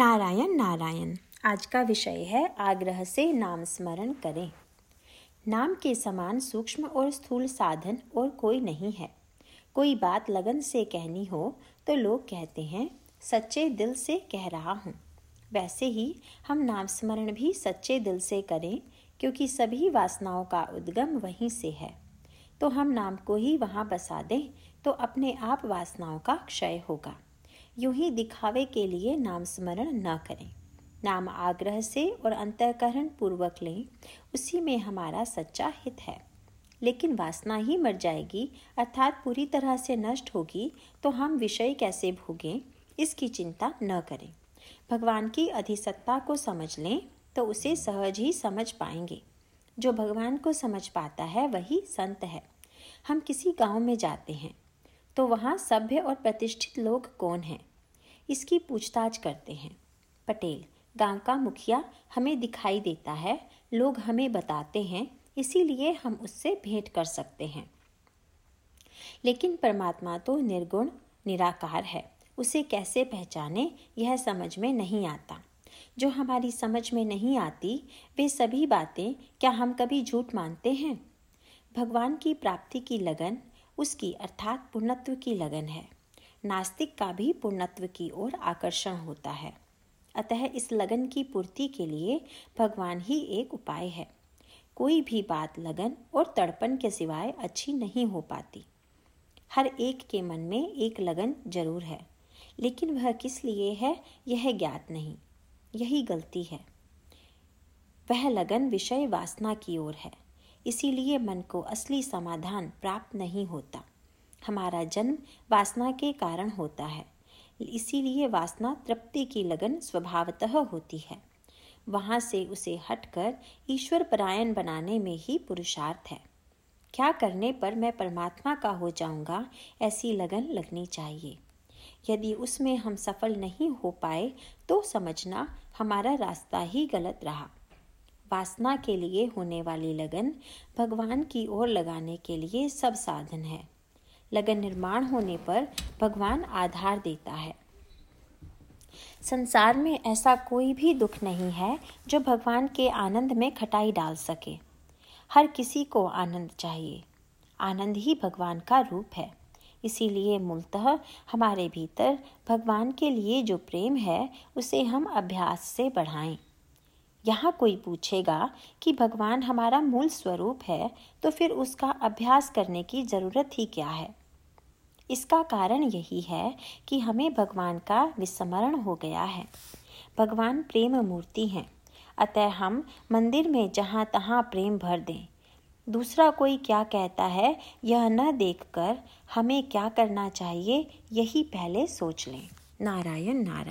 नारायण नारायण। आज का विषय है आग्रह से नाम स्मरण करें। नाम के समान सूक्ष्म और स्थूल साधन और कोई नहीं है। कोई बात लगन से कहनी हो तो लोग कहते हैं, सच्चे दिल से कह रहा हूँ। वैसे ही हम नाम स्मरण भी सच्चे दिल से करें, क्योंकि सभी वासनाओं का उद्गम वहीं से है। तो हम नाम को ही वहाँ बसा दें तो अपने आप वासनाओं का क्षय होगा। यूँ ही दिखावे के लिए नाम स्मरण न करें। नाम आग्रह से और अंतकरण पूर्वक लें, उसी में हमारा सच्चा हित है। लेकिन वासना ही मर जाएगी, अर्थात पूरी तरह से नष्ट होगी तो हम विषय कैसे भोगें, इसकी चिंता न करें। भगवान की अधिसत्ता को समझ लें तो उसे सहज ही समझ पाएँगे। जो भगवान को समझ पाता है, वही संत है। हम किसी गाँव में जाते हैं तो वहाँ सभ्य और प्रतिष्ठित लोग कौन हैं? इसकी पूछताछ करते हैं। पटेल, गाँव का मुखिया हमें दिखाई देता है, लोग हमें बताते हैं, इसीलिए हम उससे भेंट कर सकते हैं। लेकिन परमात्मा तो निर्गुण, निराकार है। उसे कैसे पहचाने, यह समझ में नहीं आता। जो हमारी समझ में नहीं आती, वे सभी बातें क्या हम कभी झूठ मानते हैं? भगवान की प्राप्ति की लगन उसकी अर्थात पूर्णत्व की लगन है। नास्तिक का भी पूर्णत्व की ओर आकर्षण होता है। अतः इस लगन की पूर्ति के लिए भगवान ही एक उपाय है। कोई भी बात लगन और तड़पन के सिवाय अच्छी नहीं हो पाती। हर एक के मन में एक लगन ज़रूर है, लेकिन वह किस लिए है, यह ज्ञात नहीं। यही गलती है। वह लगन विषय वासना की ओर है। इसीलिए मन को असली समाधान प्राप्त नहीं होता। हमारा जन्म वासना के कारण होता है। इसीलिए वासना तृप्ति की लगन स्वभावतः होती है। वहाँ से उसे हटकर ईश्वर परायण बनाने में ही पुरुषार्थ है। क्या करने पर मैं परमात्मा का हो जाऊँगा, ऐसी लगन लगनी चाहिए। यदि उसमें हम सफल नहीं हो पाए तो समझना हमारा रास्ता ही गलत रहा। वासना के लिए होने वाली लगन भगवान की ओर लगाने के लिए सब साधन है। लगन निर्माण होने पर भगवान आधार देता है। संसार में ऐसा कोई भी दुख नहीं है जो भगवान के आनंद में खटाई डाल सके। हर किसी को आनंद चाहिए। आनंद ही भगवान का रूप है। इसीलिए मूलतः हमारे भीतर भगवान के लिए जो प्रेम है, उसे हम अभ्यास से बढ़ाएँ। यहाँ कोई पूछेगा कि भगवान हमारा मूल स्वरूप है तो फिर उसका अभ्यास करने की ज़रूरत ही क्या है? इसका कारण यही है कि हमें भगवान का विस्मरण हो गया है। भगवान प्रेम मूर्ति हैं। अतः हम मंदिर में जहाँ तहाँ प्रेम भर दें। दूसरा कोई क्या कहता है, यह न देखकर हमें क्या करना चाहिए, यही पहले सोच लें। नारायण नारायण।